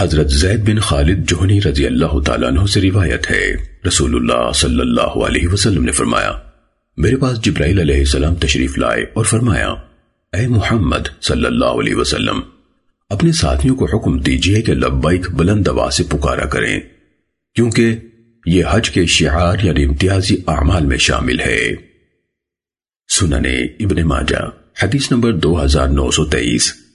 حضرت زید بن خالد جوہنی رضی اللہ تعالیٰ عنہ سے روایت ہے۔ رسول اللہ صلی اللہ علیہ وسلم نے فرمایا، میرے پاس جبرائیل علیہ السلام تشریف لائے اور فرمایا، اے محمد صلی اللہ علیہ وسلم، اپنے ساتھیوں کو حکم دیجیے کہ لبائک بلند آواز سے پکارا کریں، کیونکہ یہ حج کے شعار یعنی امتیازی اعمال میں شامل ہے۔ سننے ابن ماجہ، حدیث نمبر دو ہزار نو سو تیئیس۔